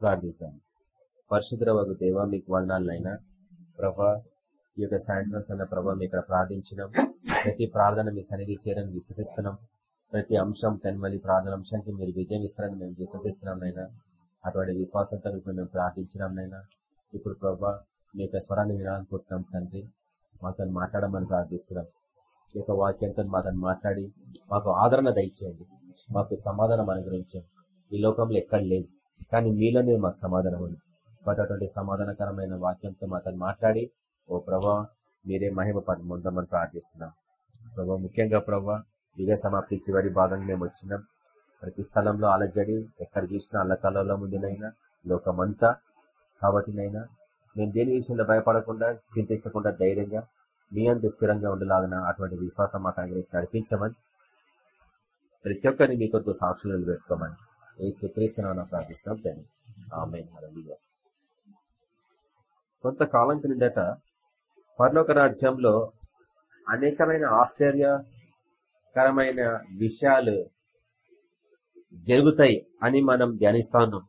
ప్రార్థిస్తాం పరిశుద్ర ఒక దేవ మీకు వందనాలనైనా. ప్రభా ఈ యొక్క సాయంత్రం సన్న ప్రభా మీ ఇక్కడ ప్రార్థించినాం. ప్రతి ప్రార్థన మీ సన్నిధి చేరని విశ్వసిస్తున్నాం. ప్రతి అంశం తెన్మలి ప్రార్థన అంశానికి మీరు విజయం ఇస్తారని మేము విశ్వసిస్తున్నాం నైనా అటువంటి విశ్వాసంతో ఇప్పుడు మేము ప్రార్థించినాం నైనా ఇప్పుడు ప్రభా మీ యొక్క స్వరాన్ని వినాలనుకుంటున్నాం తండ్రి. మాతో మాట్లాడమని ప్రార్థిస్తున్నాం. ఈ యొక్క వాక్యంతో మాతో మాట్లాడి మాకు ఆదరణ దయచేయండి. మాకు సమాధానం అనుగ్రహించండి. ఈ లోకంలో ఎక్కడ లేదు. కానీ మీలోనే మాకు సమాధానం ఉంది. బట్ అటువంటి సమాధానకరమైన వాక్యంతో మాతో మాట్లాడి ఓ ప్రభా మీరే మహిమ పొందమని ప్రార్థిస్తున్నాం. ప్రభా ముఖ్యంగా ప్రభా యుగ సమాప్తి చివరి భాగంగా మేము వచ్చినాం. ప్రతి స్థలంలో అలజడి ఎక్కడ చూసినా అల్లకల్లో ముందునైనా లోకమంతా కాబట్టినైనా మేము దేని విషయంలో భయపడకుండా చింతించకుండా ధైర్యంగా మీ అంత స్థిరంగా ఉండలాగిన అటువంటి విశ్వాసం మాకు అనుగ్రహించి నడిపించమని ప్రతి ఒక్కరిని మీ కొరకు సాక్షులు పెట్టుకోమని ఏ శ్రీకరిస్తున్నాను ప్రార్థిస్తున్నాం తండ్రి. ఆమె కొంతకాలం క్రిందట పర్లోక రాజ్యంలో అనేకమైన ఆశ్చర్యకరమైన విషయాలు జరుగుతాయి అని మనం ధ్యానిస్తా ఉన్నాం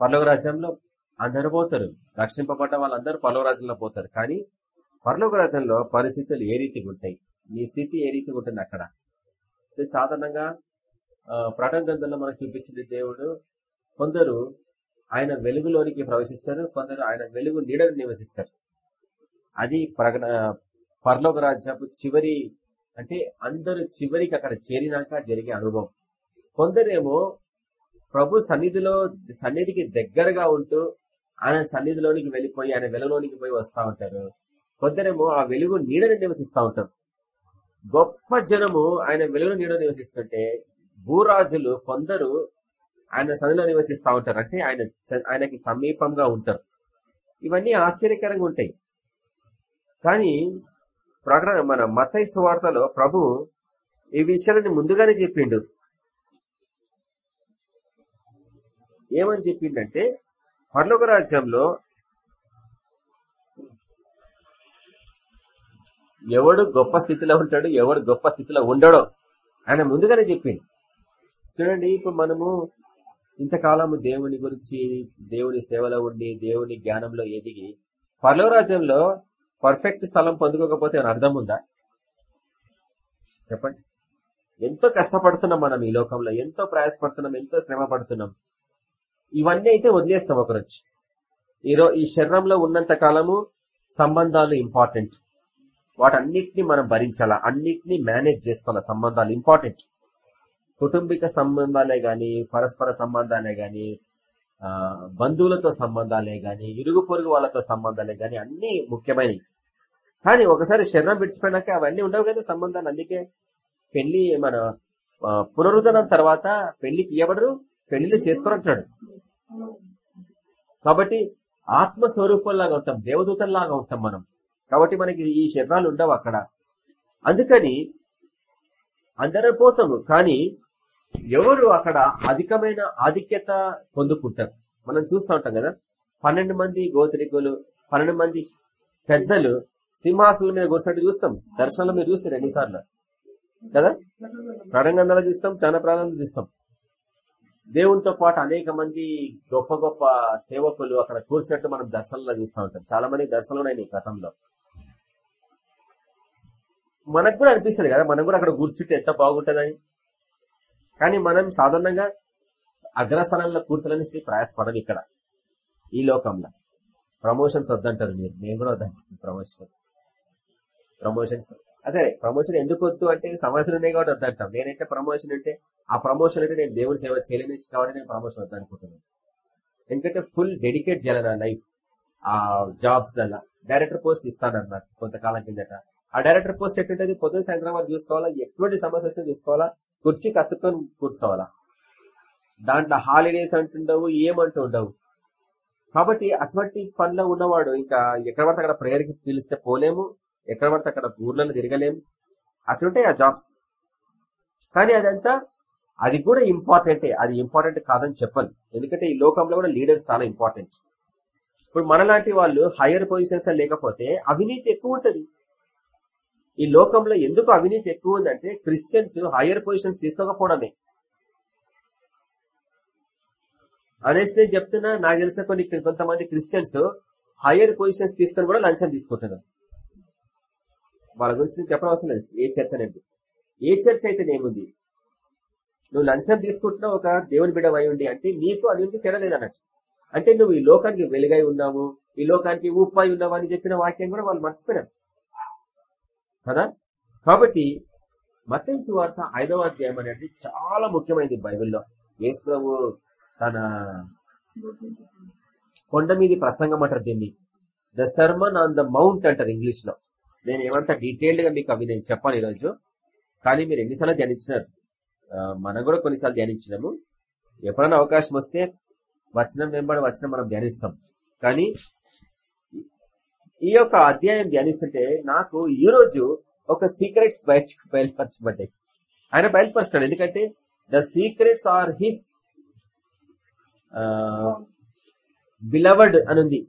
పర్లోక రాజ్యంలో అందరు పోతారు. రక్షింపబడ్డ వాళ్ళందరూ పర్లోక రాజ్యంలో పోతారు. కానీ పర్లోక రాజ్యంలో పరిస్థితులు ఏ రీతిగా ఉంటాయి? నీ స్థితి ఏ రీతిగా ఉంటుంది అక్కడ? సాధారణంగా ప్రటం గ్రంథంలో మనకు చూపించిన దేవుడు కొందరు ఆయన వెలుగులోనికి ప్రవేశిస్తారు కొందరు ఆయన వెలుగు నీడను నివసిస్తారు. అది ప్రగణ పర్లోక రాజ్యపు చివరి అంటే అందరూ చివరికి అక్కడ చేరినాక జరిగే అనుభవం. కొందరేమో ప్రభు సన్నిధిలో సన్నిధికి దగ్గరగా ఉంటూ ఆయన సన్నిధిలోనికి వెళ్ళిపోయి ఆయన వెలుగులోనికి పోయి వస్తూ ఉంటారు. కొందరేమో ఆ వెలుగు నీడని నివసిస్తూ ఉంటారు. గొప్ప జనము ఆయన వెలుగు నీడ నివసిస్తుంటే భూరాజులు కొందరు ఆయన సన్నిధిలో నివసిస్తూ ఉంటారు. అంటే ఆయన ఆయనకి సమీపంగా ఉంటారు. ఇవన్నీ ఆశ్చర్యకరంగా ఉంటాయి. కానీ ప్రకటన మన మతై సువార్తలో ప్రభు ఈ విషయాలని ముందుగానే చెప్పిండు. ఏమని చెప్పిండంటే పర్లోక రాజ్యంలో ఎవడు గొప్ప స్థితిలో ఉంటాడు ఎవడు గొప్ప స్థితిలో ఉండడో ఆయన ముందుగానే చెప్పిండు. చూడండి ఇప్పుడు మనము ఇంతకాలము దేవుని గురించి దేవుని సేవలో ఉండి దేవుని జ్ఞానంలో ఎదిగి పర్లోరాజ్యంలో పర్ఫెక్ట్ స్థలం పొందుకోకపోతే అర్థం ఉందా? చెప్పండి. ఎంతో కష్టపడుతున్నాం మనం ఈ లోకంలో ఎంతో ప్రయాసపడుతున్నాం ఎంతో శ్రమ పడుతున్నాం ఇవన్నీ అయితే వదిలేస్తాం ఒకరొచ్చి ఈరో ఈ శరీరంలో ఉన్నంత కాలము సంబంధాలు ఇంపార్టెంట్ వాటన్నిటిని మనం భరించాలా? అన్నిటినీ మేనేజ్ చేసుకోవాలా? సంబంధాలు ఇంపార్టెంట్ కుటుంబిక సంబంధాలే గాని పరస్పర సంబంధాలే గాని బంధువులతో సంబంధాలే గాని ఇరుగు పొరుగు వాళ్ళతో సంబంధాలే గాని అన్ని ముఖ్యమైనవి కానీ ఒకసారి శరణం విడిచిపోయినాక అవన్నీ ఉండవు కదా సంబంధాలు. అందుకే పెళ్ళి మన పునరుద్ధరణ తర్వాత పెళ్ళి తీయబడరు పెళ్ళిని చేసుకోరంటున్నాడు కాబట్టి ఆత్మస్వరూపంలాగా ఉంటాం దేవదూతంలాగా ఉంటాం మనం. కాబట్టి మనకి ఈ శరీరాలు ఉండవు అక్కడ. అందుకని అందరం పోతాము. కానీ ఎవరు అక్కడ అధికమైన ఆధిక్యత పొందుకుంటారు? మనం చూస్తూ ఉంటాం కదా? పన్నెండు మంది గోత్రికులు పన్నెండు మంది పెద్దలు సింహాసుల మీద కూర్చున్నట్టు చూస్తాం. దర్శనంలో మీరు చూస్తారు ఎన్నిసార్లు? కదా? ప్రణంగంధాలు చూస్తాం చాలా ప్రాణాలు చూస్తాం. దేవునితో పాటు అనేక మంది గొప్ప గొప్ప సేవకులు అక్కడ కూర్చున్నట్టు మనం దర్శనంలో చూస్తూ ఉంటాం. చాలా మంది దర్శనంలో ఉన్నాయి గతంలో. మనకు కూడా అనిపిస్తుంది కదా? మనం కూడా అక్కడ కూర్చుంటే ఎంత బాగుంటుందని. కానీ మనం సాధారణంగా అగ్రస్థానంలో కూర్చోలనేసి ప్రయాసపడం ఇక్కడ. ఈ లోకంలో. ప్రమోషన్స్ వద్దంటారు మీరు. నేను కూడా వద్దంటాను ప్రమోషన్ ప్రమోషన్స్ అదే ప్రమోషన్ ఎందుకు వద్దు అంటే సమస్యలు ఉన్నాయి కాబట్టి వద్దంటాం. నేనైతే ప్రమోషన్ అంటే ఆ ప్రమోషన్ అంటే నేను దేవుని సేవ చేయలేని కాబట్టి నేను ప్రమోషన్ వద్దనుకుంటున్నాను. ఎందుకంటే ఫుల్ డెడికేట్ చేయాలి నా లైఫ్ ఆ జాబ్స్ అలా. డైరెక్టర్ పోస్ట్ ఇస్తానన్నారు కొంతకాలం కిందట. ఆ డైరెక్టర్ పోస్ట్ ఎట్టుంటది పొద్దున సాయంత్రం వారు చూసుకోవాలా? ఎటువంటి సమస్య వచ్చినా చూసుకోవాలా? కుర్చీ కత్తుకొని కూర్చోవాలా? దాంట్లో హాలిడేస్ అంటుండవు ఏమంటూ ఉండవు కాబట్టి అటువంటి పనిలో ఉన్నవాడు ఇంకా ఎక్కడ పడితే అక్కడ ప్రేయర్కి పిలిస్తే పోలేము ఎక్కడ పడితే అక్కడ ఊర్లలో తిరగలేము. అట్లుంటాయి ఆ జాబ్స్ కానీ అదంతా అది కూడా ఇంపార్టెంటే అది ఇంపార్టెంట్ కాదని చెప్పను. ఎందుకంటే ఈ లోకంలో కూడా లీడర్స్ చాలా ఇంపార్టెంట్ ఇప్పుడు మనలాంటి వాళ్ళు హైయర్ పొజిషన్స్ లేకపోతే అవినీతి ఎక్కువ ఉంటుంది. ఈ లోకంలో ఎందుకు అవినీతి ఎక్కువ ఉందంటే క్రిస్టియన్స్ హైయర్ పొజిషన్స్ తీసుకోకపోవడమే. అనేసి నేను చెప్తున్నా నాకు తెలిసిన కొన్ని కొంతమంది క్రిస్టియన్స్ హైయర్ పొజిషన్స్ తీసుకొని కూడా లంచం తీసుకుంటున్నారు. వాళ్ళ గురించి నేను చెప్పడం అవసరం లేదు ఏ చర్చ అనేది. ఏ చర్చ అయితే ఏముంది? నువ్వు లంచం తీసుకుంటున్నావు ఒక దేవుని బిడ్డ ఉండి అంటే నీకు అది తెరలేదు అన్నట్టు అంటే నువ్వు ఈ లోకానికి వెలుగై ఉన్నావు ఈ లోకానికి ఉప్పాయి ఉన్నావు అని చెప్పిన వాక్యం కూడా వాళ్ళు మర్చిపోయారు కదా? కాబట్టి మతేసు వార్త ఐదవ అధ్యాయం అనేది చాలా ముఖ్యమైనది బైబిల్లో. యేసు ప్రభు తన కొండ మీది ప్రసంగం అంటారు దీన్ని. The Sermon on the Mount అంటారు ఇంగ్లీష్లో నేను ఏమంతా డీటెయిల్డ్గా మీకు అవి నేను చెప్పాను ఈరోజు. కానీ మీరు ఎన్నిసార్లు ధ్యానించినారు? మనం కూడా కొన్నిసార్లు ధ్యానించినాము. ఎప్పుడైనా అవకాశం వస్తే వచనం వెంబడి వచనం మనం ధ్యానిస్తాం. కానీ ఈ యొక్క అధ్యాయం ధ్యానిస్తుంటే నాకు ఈ రోజు ఒక సీక్రెట్స్ బయట బయలుపరచబడ్డాయి. ఆయన బయలుపరుస్తాడు. ఎందుకంటే the secrets are his beloved అనుంది.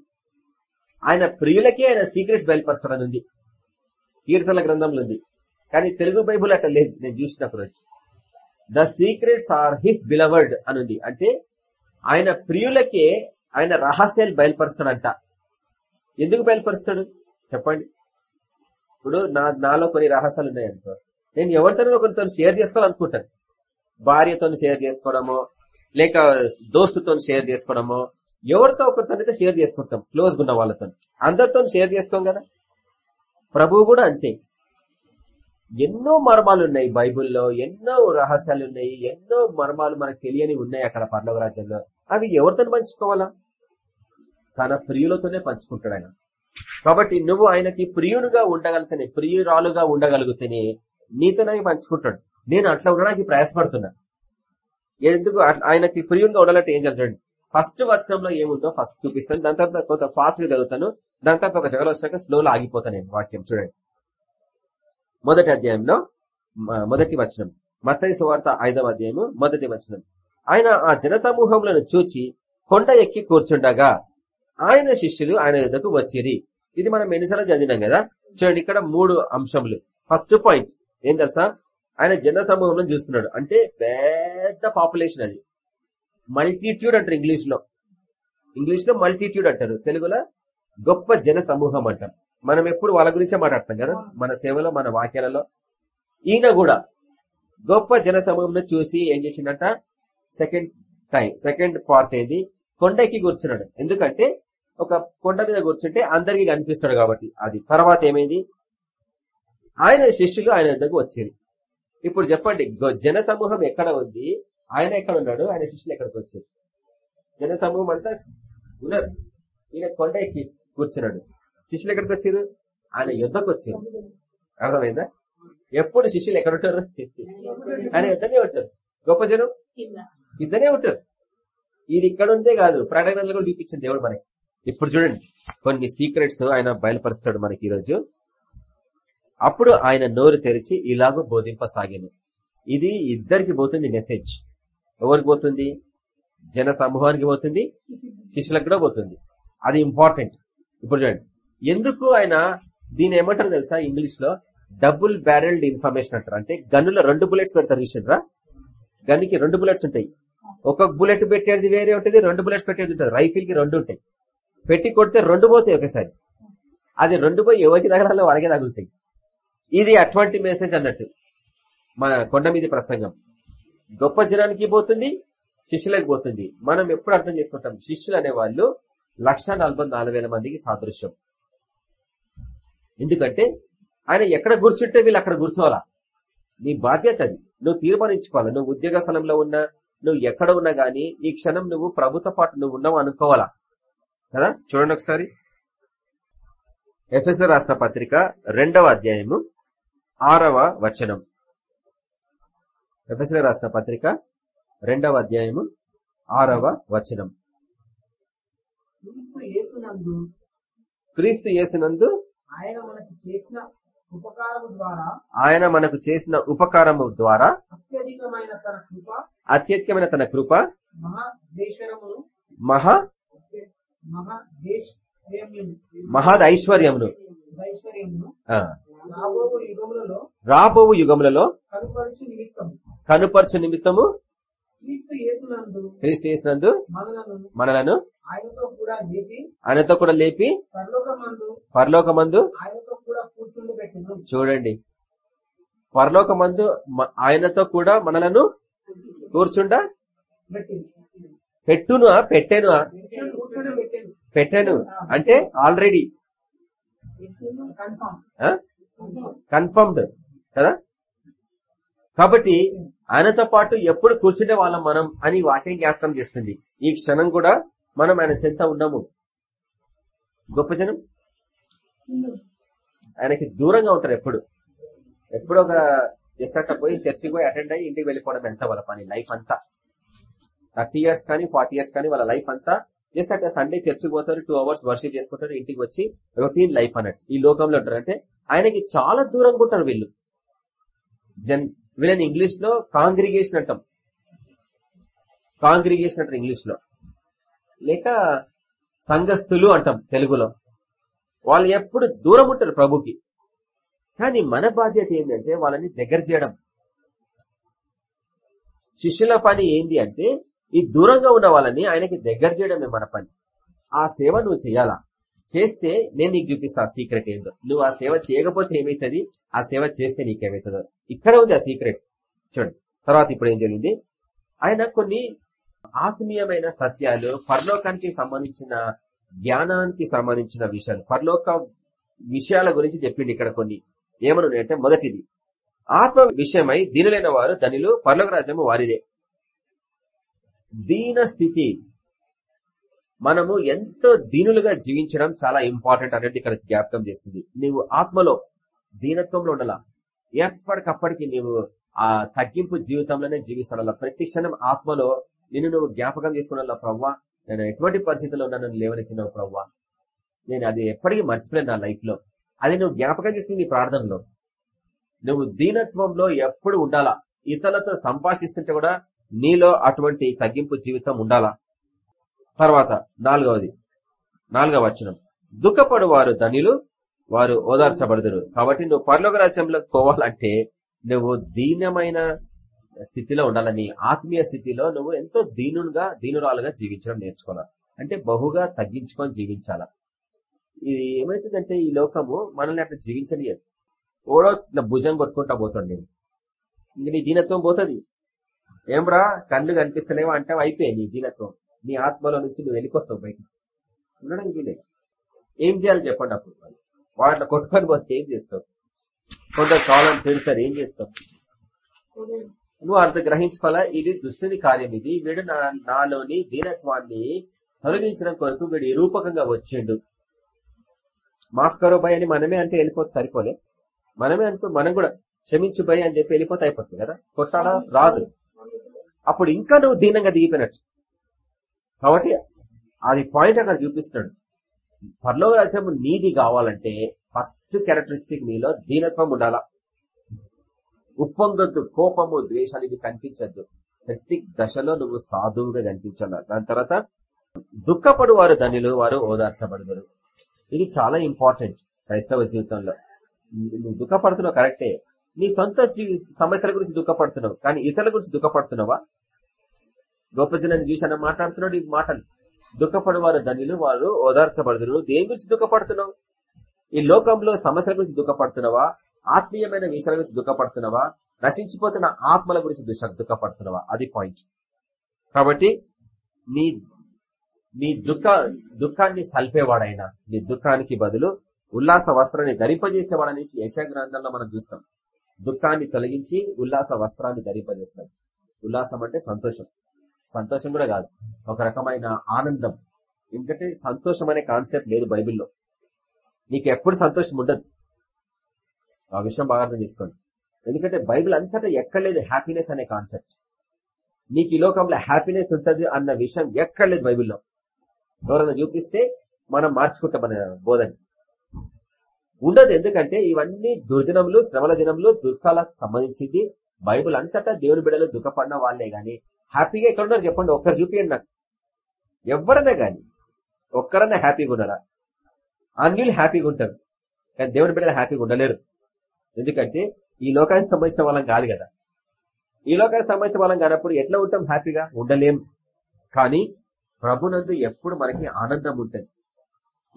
ఆయన ప్రియులకే ఆయన సీక్రెట్స్ బయలుపరుస్తాడు అనుంది కీర్తన గ్రంథంలో ఉంది. కానీ తెలుగు బైబుల్ అట్లా లేదు. నేను చూసినప్పుడు వచ్చి the secrets are his beloved అనుంది. అంటే ఆయన ప్రియులకే ఆయన రహస్యాలు బయలుపరుస్తాడంట. ఎందుకు బయలుపరుస్తాడు? చెప్పండి. ఇప్పుడు నా నాలో కొన్ని రహస్యాలు ఉన్నాయి అనుకో. నేను ఎవరితోనో ఒకరితో షేర్ చేసుకోవాలనుకుంటాను. భార్యతో షేర్ చేసుకోవడమో లేక దోస్తుతో షేర్ చేసుకోవడమో ఎవరితో ఒకరితోనైతే షేర్ చేసుకుంటాం క్లోజ్ ఉన్న వాళ్ళతో అందరితో షేర్ చేసుకోం కదా? ప్రభువు కూడా అంతే. ఎన్నో మర్మాలు ఉన్నాయి బైబిల్లో ఎన్నో రహస్యాలు ఉన్నాయి ఎన్నో మర్మాలు మనకు తెలియని ఉన్నాయి అక్కడ పర్లోక రాజ్యంలో. అవి ఎవరితో పంచుకోవాలా? తన ప్రియులతోనే పంచుకుంటాడు ఆయన. కాబట్టి నువ్వు ఆయనకి ప్రియునుగా ఉండగలిగితేనే ప్రియురాలుగా ఉండగలిగితేనే నీతోనే పంచుకుంటాడు. నేను అట్లా ఉండడానికి ప్రయాసపడుతున్నా. ఎందుకు? ఆయనకి ప్రియునిగా ఉండాలంటే ఏం చేస్తాడు? ఫస్ట్ వర్షంలో ఏముందో ఫస్ట్ చూపిస్తాను. దాని తర్వాత కొంత ఫాస్ట్గా చదువుతాను. దాని తర్వాత ఒక జగలు వచ్చినాక స్లోలో ఆగిపోతాను నేను వాక్యం. చూడండి. మొదటి అధ్యాయంలో మొదటి వచనం. మత్తయి సువార్త ఐదవ అధ్యాయము మొదటి వచనం. ఆయన ఆ జన సమూహములను చూచి కొండ ఎక్కి కూర్చుండగా ఆయన శిష్యులు ఆయన ఎద్దకు వచ్చిరి. ఇది మనం ఎన్నిసార్లు చదివినాం కదా? చూడండి ఇక్కడ మూడు అంశములు. ఫస్ట్ పాయింట్ ఏం తెలుసా? ఆయన జన సమూహంలో చూస్తున్నాడు. అంటే పెద్ద పాపులేషన్ అది. మల్టిట్యూడ్ అంటారు ఇంగ్లీష్లో ఇంగ్లీష్లో మల్టిట్యూడ్ అంటారు. తెలుగులో గొప్ప జన సమూహం అంటారు. మనం ఎప్పుడు వాళ్ళ గురించే మాట్లాడతాం కదా? మన సేవలో మన వాక్యాలలో. ఈయన కూడా గొప్ప జన సమూహంలో చూసి ఏం చేసిండట? సెకండ్ టైం సెకండ్ పార్ట్ ఏంది? కొండకి కూర్చున్నాడు. ఎందుకంటే ఒక కొండ మీద కూర్చుంటే అందరికి కనిపిస్తాడు కాబట్టి. అది తర్వాత ఏమైంది? ఆయన శిష్యులు ఆయన దగ్గరకు వచ్చేది. ఇప్పుడు చెప్పండి జన సమూహం ఎక్కడ ఉంది? ఆయన ఎక్కడ ఉన్నాడు? ఆయన శిష్యులు ఎక్కడికి వచ్చారు జన సమూహం అంతా ఉన్నారు ఈయన కొండ ఎక్కి కూర్చున్నాడు. శిష్యులు ఎక్కడికి వచ్చారు? ఆయన యుద్ధకు వచ్చారు అర్థమైందా? ఎప్పుడు శిష్యులు ఎక్కడ ఉంటారు? ఆయన యుద్ధనే ఉంటారు. గొప్ప జనం? ఇద్దరే ఉంటారు. ఇది ఇక్కడ ఉంటే కాదు. ప్రకటనలు కూడా చూపించింది దేవుడు మనకి. ఇప్పుడు చూడండి కొన్ని సీక్రెట్స్ ఆయన బయలుపరుస్తాడు మనకి ఈరోజు. అప్పుడు ఆయన నోరు తెరిచి ఇలాగూ బోధింపసాగాను. ఇది ఇద్దరికి పోతుంది మెసేజ్ ఎవరికి పోతుంది? జన సమూహానికి పోతుంది శిష్యులకు కూడా పోతుంది. అది ఇంపార్టెంట్ ఇప్పుడు చూడండి ఎందుకు ఆయన దీని ఏమంటారు తెలుసా ఇంగ్లీష్లో? డబుల్ బ్యారెల్డ్ ఇన్ఫర్మేషన్ అంటారు. అంటే గన్నులో రెండు బుల్లెట్స్ పెడతారు చూసారా గన్నుకి రెండు బుల్లెట్స్ ఉంటాయి. ఒక బుల్లెట్ పెట్టేది వేరే ఉంటుంది రెండు బుల్లెట్స్ పెట్టేది ఉంటుంది. రైఫిల్కి రెండు ఉంటాయి. పెట్టి కొడితే రెండు పోతాయి ఒకేసారి. అది రెండు పోయి ఎవరికి తగడాలో వాళ్ళకే తగులుతాయి. ఇది అటువంటి మెసేజ్ అన్నట్టు మన కొండ మీది ప్రసంగం. గొప్ప జనానికి పోతుంది శిష్యులకు పోతుంది. మనం ఎప్పుడు అర్థం చేసుకుంటాం? శిష్యులు అనే వాళ్ళు లక్ష మందికి సాదృశ్యం. ఎందుకంటే ఆయన ఎక్కడ కూర్చుంటే వీళ్ళు అక్కడ కూర్చోవాలా? నీ బాధ్యత అది. నువ్వు తీర్మానించుకోవాలా? నువ్వు ఉద్యోగ స్థలంలో ఉన్నా నువ్వు ఎక్కడ ఉన్నా గానీ ఈ క్షణం నువ్వు ప్రభుత్వ పాటు నువ్వు ఉన్నావు అనుకోవాలా? కదా? చూడండి ఒకసారి. ఎఫ్ఎస్ఆర్ రాష్ట్ర పత్రిక రెండవ అధ్యాయము ఆరవ వచనం. ఎఫ్ఎస్ఆర్ రాష్ట్ర పత్రిక రెండవ అధ్యాయము ఆరవ వచనం. క్రీస్తు యేసునందు ఆయన మనకు చేసిన ఉపకారము ద్వారా ఆయన మనకు చేసిన ఉపకారము ద్వారా అత్యధికమైన తన కృప అత్యధికమైన తన కృప మహా ఐశ్వర్యమును ఆ, రాబోవు యుగములలో కనుపరచు నిమిత్తం కనుపరచు నిమిత్తము క్రీస్తు చేసినందు మనలను ఆయనతో కూడా లేపి పరలోకమందు చూడండి. పరలోకమందు ఆయనతో కూడా మనలను కూర్చుండ పెట్టును పెట్టాను పెట్టాను. అంటే ఆల్రెడీ కన్ఫర్మ్డ్ కదా? కాబట్టి ఆయనతో పాటు ఎప్పుడు కూర్చుండే వాళ్ళం మనం అని వాక్యం జ్ఞాపకం చేస్తుంది. ఈ క్షణం కూడా మనం ఆయన చెంత ఉన్నాము గొప్ప జనం? ఆయనకి దూరంగా ఉంటారు ఎప్పుడు. ఎప్పుడు ఒక జస్ట్ అట్లా పోయి చర్చికి పోయి అటెండ్ అయ్యి ఇంటికి వెళ్ళిపోవడం ఎంత వాళ్ళ పని లైఫ్ అంతా. థర్టీ ఇయర్స్ కానీ ఫార్టీ ఇయర్స్ కానీ వాళ్ళ లైఫ్ అంతా జస్ట్ అంటే సండే చర్చికి పోతారు టూ అవర్స్ వర్షిప్ చేసుకుంటారు ఇంటికి వచ్చి రొటీన్ లైఫ్ అన్నట్టు. ఈ లోకంలో ఉంటారు. అంటే ఆయనకి చాలా దూరంగా ఉంటారు వీళ్ళు. జన్ వీళ్ళని ఇంగ్లీష్లో కాంగ్రిగేషన్ అంటాం. కాంగ్రిగేషన్ అంటారు ఇంగ్లీష్లో లేక సంఘస్థులు అంటాం తెలుగులో. వాళ్ళు ఎప్పుడు దూరం ఉంటారు ప్రభుకి. కానీ మన బాధ్యత ఏంటంటే వాళ్ళని దగ్గర చేయడం. శిష్యుల పని ఏంది అంటే ఈ దూరంగా ఉన్న వాళ్ళని ఆయనకి దగ్గర చేయడమే మన పని. ఆ సేవ నువ్వు చేయాలా? చేస్తే నేను నీకు చూపిస్తా ఆ సీక్రెట్ ఏందో. నువ్వు ఆ సేవ చేయకపోతే ఏమైతుంది? ఆ సేవ చేస్తే నీకేమవుతుందో ఇక్కడ ఉంది ఆ సీక్రెట్ చూడండి తర్వాత ఇప్పుడు ఏం జరిగింది? ఆయన కొన్ని ఆత్మీయమైన సత్యాలు పరలోకానికి సంబంధించిన జ్ఞానానికి సంబంధించిన విషయాలు పరలోక విషయాల గురించి చెప్పిండి ఇక్కడ కొన్ని. ఏమనున్నాయి అంటే మొదటిది ఆత్మ విషయమై దీనులైన వారు ధనిలు పర్లోక రాజ్యము వారిదే. దీన స్థితి మనము ఎంతో దీనులుగా జీవించడం చాలా ఇంపార్టెంట్ అనేది ఇక్కడ జ్ఞాపకం చేస్తుంది. నువ్వు ఆత్మలో దీనత్వంలో ఉండాల? ఎప్పటికప్పటికి నువ్వు ఆ తగ్గింపు జీవితంలోనే జీవిస్తాడాల ప్రతి క్షణం ఆత్మలో నిన్ను నువ్వు జ్ఞాపకం చేసుకున్నా ప్రవ్వా? నేను ఎటువంటి పరిస్థితుల్లో ఉన్నా నన్ను లేవనెత్తినావు ప్రవ్వా? నేను అది ఎప్పటికీ మర్చిపోయాను నా లైఫ్లో అది నువ్వు జ్ఞాపకం చేసింది నీ ప్రార్థనలో. నువ్వు దీనత్వంలో ఎప్పుడు ఉండాలా? ఇతరులతో సంభాషిస్తుంటే కూడా నీలో అటువంటి తగ్గింపు జీవితం ఉండాలా? తర్వాత నాలుగవది నాలుగవ వచనం. దుఃఖపడు వారు ధనిలు వారు ఓదార్చబడదురు. కాబట్టి నువ్వు పర్లోక రాజ్యంలోకి పోవాలంటే నువ్వు దీనమైన స్థితిలో ఉండాలి? నీ ఆత్మీయ స్థితిలో నువ్వు ఎంతో దీనుగా దీనురాలుగా జీవించడం నేర్చుకోవాలి? అంటే బహుగా తగ్గించుకొని జీవించాలా? ఇది ఏమైతుందంటే ఈ లోకము మనల్ని అట్లా జీవించలేదు ఓడో ఇట్లా భుజం కొట్టుకుంటా పోతుండే ఇంక నీ దీనత్వం పోతుంది. ఏమ్రా? కళ్ళు కనిపిస్తలేవా అంటే అయిపోయాయి నీ దీనత్వం. నీ ఆత్మలో నుంచి నువ్వు వెళ్ళిపోతావు బయట ఉండడం వీలే ఏం చేయాలి చెప్పండి అప్పుడు వాటిలో కొట్టుకొని పోతే ఏం చేస్తావు? కొందరు కాలం తిడతారు ఏం చేస్తావు? నువ్వు అర్థం గ్రహించుకోవాలా? ఇది దుష్టుని కార్యం ఇది. వీడు నా నాలోని దీనత్వాన్ని తొలగించడం కొరకు వీడు ఈ రూపకంగా వచ్చిండు. మాఫ్ కరో భయ్ అని మనమే అంటే వెళ్ళిపోతే సరిపోలే. మనమే అనుకో మనం కూడా క్షమించు భయ్ అని చెప్పి వెళ్ళిపోతే అయిపోతుంది కదా? కొట్టాడా రాదు. అప్పుడు ఇంకా నువ్వు దీనంగా దిగిపోయినట్టు. కాబట్టి అది పాయింట్ అక్కడ చూపిస్తున్నాడు. పర్లోక రాజ్యం నీది కావాలంటే ఫస్ట్ క్యారెక్టరిస్టిక్ నీలో దీనత్వం ఉండాలా? ఉప్పొంగొద్దు కోపము ద్వేషాలు ఇవి కనిపించద్దు. ప్రతి దశలో నువ్వు సాధువుగా కనిపించాల? దాని తర్వాత దుఃఖపడు వారు ధనిలు వారు ఓదార్చబడదురు. ఇది చాలా ఇంపార్టెంట్ క్రైస్తవ జీవితంలో. నువ్వు దుఃఖపడుతున్నావు కరెక్టే నీ సొంత సమస్యల గురించి దుఃఖపడుతున్నావు. కానీ ఇతరుల గురించి దుఃఖపడుతున్నావా? గొప్ప జనాన్ని చూసి అన్న మాట్లాడుతున్నాడు ఈ మాటలు. దుఃఖపడేవారు ధనిలు వారు ఓదార్చబడుతున్నారు దేని గురించి దుఃఖపడుతున్నావు? ఈ లోకంలో సమస్యల గురించి దుఃఖపడుతున్నావా? ఆత్మీయమైన విషయాల గురించి దుఃఖపడుతున్నావా? నశించిపోతున్న ఆత్మల గురించి దుఃఖపడుతున్నావా? అది పాయింట్. కాబట్టి నీ నీ దుఃఖ దుఃఖాన్ని సల్పేవాడైనా నీ దుఃఖానికి బదులు ఉల్లాస వస్త్రాన్ని ధరింపజేసేవాడని యశ గ్రంథంలో మనం చూస్తాం. దుఃఖాన్ని తొలగించి ఉల్లాస వస్త్రాన్ని ధరింపజేస్తాడు. ఉల్లాసం అంటే సంతోషం. సంతోషం కూడా కాదు. ఒక రకమైన ఆనందం. ఎందుకంటే సంతోషం అనే కాన్సెప్ట్ లేదు బైబిల్లో. నీకు ఎప్పుడు సంతోషం ఉండదు. ఆ విషయం బాగా అర్థం చేసుకోండి. ఎందుకంటే బైబిల్ అంతటా ఎక్కడ లేదు హ్యాపీనెస్ అనే కాన్సెప్ట్. నీకు ఈ లోకంలో హ్యాపీనెస్ ఉంటుంది అన్న విషయం ఎక్కడ లేదు బైబిల్లో. ఎవరైనా చూపిస్తే మనం మార్చుకుంటాం మన బోధని. ఉండదు. ఎందుకంటే ఇవన్నీ దుర్దినములు శ్రమల దినములు దుఃఖాలకు సంబంధించింది. బైబిల్ అంతటా దేవుని బిడలు దుఃఖపడిన వాళ్ళే గాని హ్యాపీగా ఎక్కడ ఉన్నారు చెప్పండి. ఒక్కరు చూపియండి నాకు. ఎవరన్నా గాని ఒక్కరన్నా హ్యాపీగా ఉన్నారా అన్యులు హ్యాపీగా ఉంటారు. కానీ దేవుని బిడ్డలు హ్యాపీగా ఉండలేరు. ఎందుకంటే ఈ లోకానికి సంబంధించిన వాళ్ళం కాదు కదా. ఈ లోకానికి సంబంధించిన వాళ్ళం కానప్పుడు ఎట్లా ఉంటాం హ్యాపీగా? ఉండలేం. కానీ ప్రభునందు ఎప్పుడు మనకి ఆనందం ఉంటుంది.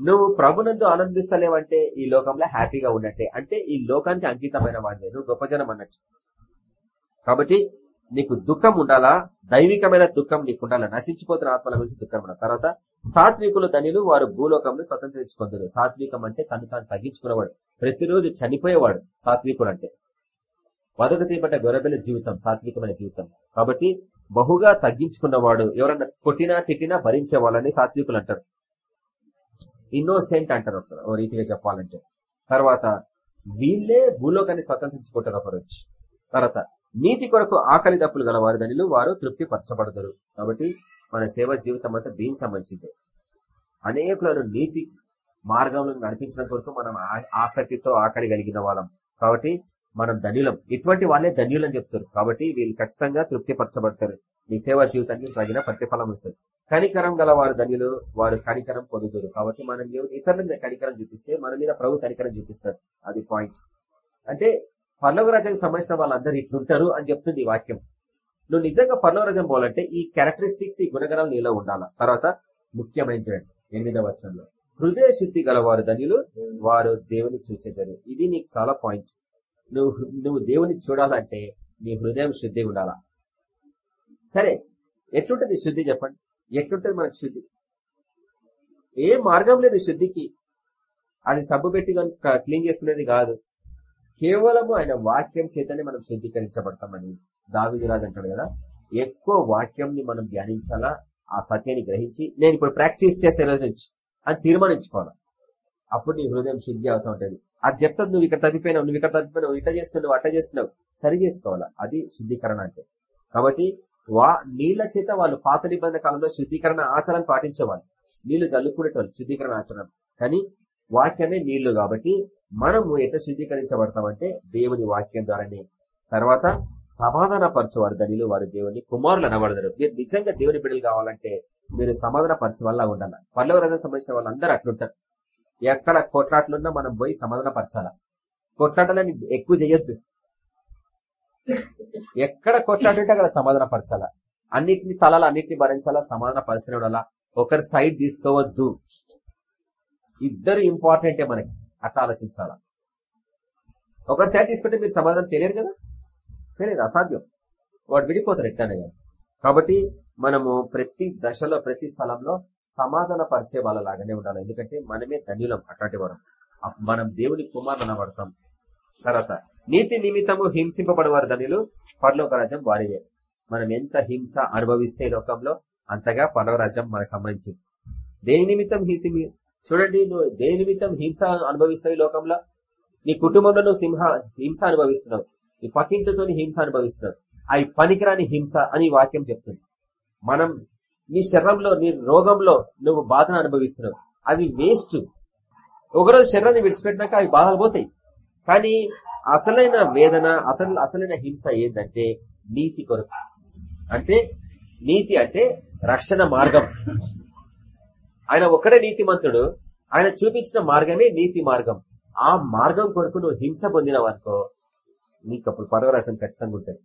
నువ్వు ప్రభునందు ఆనందిస్తలేవంటే ఈ లోకంలో హ్యాపీగా ఉన్నట్టే. అంటే ఈ లోకానికి అంకితమైన వాడిని నువ్వు గొప్ప జనం అన్నట్టు. కాబట్టి నీకు దుఃఖం ఉండాలా? దైవికమైన దుఃఖం నీకు ఉండాలా? నశించిపోతున్న ఆత్మల గురించి దుఃఖం ఉండాలి? తర్వాత సాత్వికులు ధనిలు వారు భూలోకంలో స్వతంత్రించుకుందరు. సాత్వికం అంటే తను తాను తగ్గించుకునేవాడు ప్రతిరోజు చనిపోయేవాడు సాత్వికుడు అంటే. మొదటి తీపట గొరబెల జీవితం సాత్వికమైన జీవితం. కాబట్టి బహుగా తగ్గించుకున్నవాడు ఎవరన్నా కొట్టినా తిట్టినా భరించే వాళ్ళని సాత్వికులు అంటారు. ఇన్నోసెంట్ అంటారు ఓ రీతిగా చెప్పాలంటే. తర్వాత వీళ్ళే భూలోకాన్ని స్వతంత్రించుకుంటారు ఒకరోజు. తర్వాత నీతి కొరకు ఆకలి దప్పులు గల వారి దానిలో వారు తృప్తి పరచబడతారు కాబట్టి మన సేవ జీవితం అంతా దీనికి సంబంధించింది. అనేకులను నీతి మార్గంలో నడిపించడం కొరకు మనం ఆసక్తితో ఆకలి కలిగిన వాళ్ళం. కాబట్టి మనం ధనులం ఇటువంటి వాళ్ళే ధన్యులని చెప్తారు. కాబట్టి వీళ్ళు ఖచ్చితంగా తృప్తి పరచబడతారు నీ సేవా జీవితానికి తగిన ప్రతిఫలం వస్తుంది కనికరం గల వారు ధనిలు వారు కనికరం పొందుతారు కాబట్టి మనం ఇతరుల మీద కనికరం చూపిస్తే మన మీద ప్రభు కనికరం చూపిస్తారు అది పాయింట్ అంటే పర్లోక రాజ్యానికి సంబంధించిన వాళ్ళందరూ ఇట్లుంటారు అని చెప్తుంది ఈ వాక్యం. నువ్వు నిజంగా పర్లోక రాజ్యం పోవాలంటే ఈ క్యారెక్టరిస్టిక్స్ ఈ గుణగణాలు నీలో ఉండాలా? తర్వాత ముఖ్యమైన చూడండి. ఎనిమిదవ వర్షంలో హృదయ శుద్ధి గలవారు ధనిలు వారు దేవుని చూచేదారు. ఇది నీకు చాలా పాయింట్ నువ్వు నువ్వు దేవుని చూడాలంటే నీ హృదయం శుద్ధి ఉండాలా? సరే ఎట్లుంటది శుద్ధి చెప్పండి? ఎట్లుంటది మనకు శుద్ధి? ఏ మార్గం లేదు శుద్ధికి. అది సబ్బు పెట్టి క్లీన్ చేసుకునేది కాదు. కేవలము ఆయన వాక్యం చేతనే మనం శుద్ధీకరించబడతామని దావిదిరాజు అంటాడు కదా. ఎక్కువ వాక్యంని మనం ధ్యానించాలా? ఆ సత్యాన్ని గ్రహించి నేను ఇప్పుడు ప్రాక్టీస్ చేస్తే రోజు నుంచి అని తీర్మానించుకోవాలి? అప్పుడు నీ హృదయం శుద్ధి అవుతా ఉంటుంది. అది చెప్తుంది నువ్వు ఇక్కడ తప్పిపోయినావు నువ్వు ఇక్కడ తప్పిపోయినావు ఇట్లా చేసుకున్నావు అట్లా చేస్తున్నావు సరి చేసుకోవాలా? అది శుద్ధీకరణ అంటే. కాబట్టి వా నీళ్ళ చేత వాళ్ళు పాత నిబంధన కాలంలో శుద్ధీకరణ ఆచారాన్ని పాటించేవాళ్ళు. నీళ్ళు చల్లుకునేటోళ్ళు శుద్ధీకరణ ఆచారం కానీ వాక్యమే నీళ్ళు కాబట్టి మనము ఎట్లా శుద్ధీకరించబడతామంటే దేవుని వాక్యం ద్వారానే. తర్వాత సమాధాన పరచేవారు ధనిలు వారు దేవుని కుమారులు అనబడతారు. మీరు నిజంగా దేవుని బిడ్డలు కావాలంటే మీరు సమాధాన పరచవల్లా వల్ల ఉండాలి. పల్లవ రథం సంబంధించిన వాళ్ళందరూ అట్లుంటారు. ఎక్కడ కొట్లాట్లున్నా మనం పోయి సమాధాన పరచాలా కొట్లాటలని ఎక్కువ చేయొద్దు. ఎక్కడ కొట్లాటుంటే అక్కడ సమాధాన పరచాలా? అన్నిటిని తలాలు అన్నిటిని భరించాలా సమాధాన పరిస్థితి ఉండాలా ఒకరి సైడ్ తీసుకోవద్దు. ఇద్దరు ఇంపార్టెంటే మనకి. అట్లా ఆలోచించాలా? ఒకరి సైడ్ తీసుకుంటే మీరు సమాధానం చేయలేరు కదా? చేయలేదు అసాధ్యం. వాడు విడిపోతారు ఎట్లానే కానీ కాబట్టి మనము ప్రతి దశలో ప్రతి స్థలంలో సమాధాన పరిచే వాళ్ళలాగానే ఉండాలి. ఎందుకంటే మనమే ధన్యులం అట్లాంటి వాడు మనం దేవుని కుమారులు అనబడతాం తర్వాత నీతి నిమిత్తము హింసింపబడవారు ధనులు పర్లోక రాజ్యం వారిదే. మనం ఎంత హింస అనుభవిస్తే లోకంలో అంతగా పర్లోకరాజ్యం మనకు సంబంధించింది. దేని నిమిత్తం హింసి చూడండి నువ్వు దేని నిమిత్తం హింస అనుభవిస్తావు ఈ లోకంలో? నీ కుటుంబంలో నువ్వు సింహ హింస అనుభవిస్తున్నావు. నీ పక్కింటితో హింస అనుభవిస్తున్నావు. అవి పనికిరాని హింస అని వాక్యం చెప్తుంది. మనం నీ శరీరంలో నీ రోగంలో నువ్వు బాధను అనుభవిస్తున్నావు. అవి వేస్ట్. ఒకరోజు శరీరాన్ని విడిచిపెట్టినాక అవి బాధలు పోతాయి. కానీ అసలైన వేదన అసలు అసలైన హింస ఏంటంటే నీతి కొరకు. అంటే నీతి అంటే రక్షణ మార్గం. ఆయన ఒక్కడే నీతిమంతుడు. ఆయన చూపించిన మార్గమే నీతి మార్గం. ఆ మార్గం కొరకు నువ్వు హింస పొందినవనుకో నీకు అప్పుడు పర్వరాశం ఖచ్చితంగా ఉంటుంది.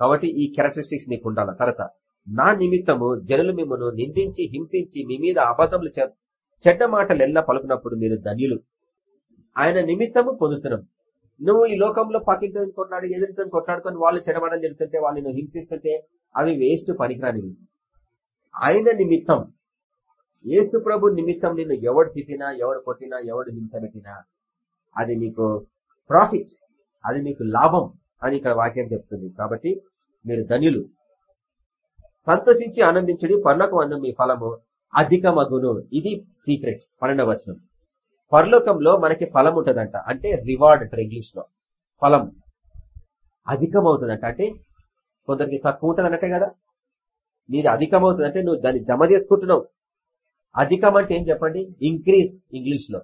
కాబట్టి ఈ క్యారెక్టరిస్టిక్స్ నీకు ఉండాల. తర్వాత నా నిమిత్తము జనులు మిమ్మల్ని నిందించి హింసించి మీ మీద అబద్ధములు చెడ్డ మాటలు ఎల్లా పలుకున్నప్పుడు మీరు ధన్యులు. ఆయన నిమిత్తము పొందుతున్నాం. నువ్వు ఈ లోకంలో పక్కింటి కొట్లాడి ఎదురుతో కొట్లాడుకొని వాళ్ళు చెడబడని జరుగుతుంటే వాళ్ళు నువ్వు హింసిస్తుంటే అవి వేస్ట్ పనికిరానివి. ఆయన నిమిత్తం యేసు ప్రభు నిమిత్తం నిన్ను ఎవడు తిట్టినా ఎవడు కొట్టినా ఎవడు హింస పెట్టినా అది మీకు ప్రాఫిట్ అది మీకు లాభం అని ఇక్కడ వాక్యం చెప్తుంది. కాబట్టి మీరు ధన్యులు. సంతోషించి ఆనందించడి పర్లోకం అందు మీ ఫలము అధికమగును. ఇది సీక్రెట్ పన్నెండవ వచనం. పరలోకంలో మనకి ఫలం ఉంటుందంట. అంటే రివార్డ్ అంటారు ఇంగ్లీష్లో. ఫలం అధికం అవుతుందంట అంటే కొందరికి తక్కువ ఉంటుంది అన్నట్టే కదా? నీది అధికం అవుతుంది అంటే నువ్వు దాన్ని జమ చేసుకుంటున్నావు. అధికం అంటే ఏం చెప్పండి? ఇంక్రీజ్ ఇంగ్లీష్లో.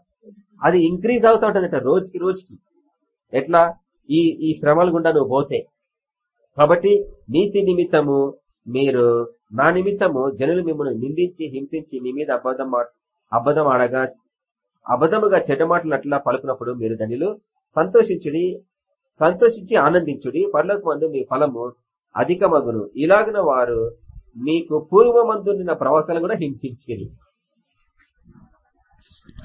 అది ఇంక్రీజ్ అవుతా ఉంటుందంట రోజుకి రోజుకి. ఎట్లా? ఈ ఈ శ్రమల గుండా నువ్వు పోతే. కాబట్టి నీతి నిమిత్తము మీరు నా నిమిత్తము జనులు మిమ్మల్ని నిందించి హింసించి మీ మీద అబద్ధం అబద్ధం ఆడగా అబద్ధముగా చెడ్డ మాటలు అట్లా పలుకున్నప్పుడు మీరు దానిలో సంతోషించుడి సంతోషించి ఆనందించుడి. పర్లోక మందు మీ ఫలము అధికమగును. ఇలాగిన వారు మీకు పూర్వమందున్న ప్రవక్తలు కూడా హింసించారు.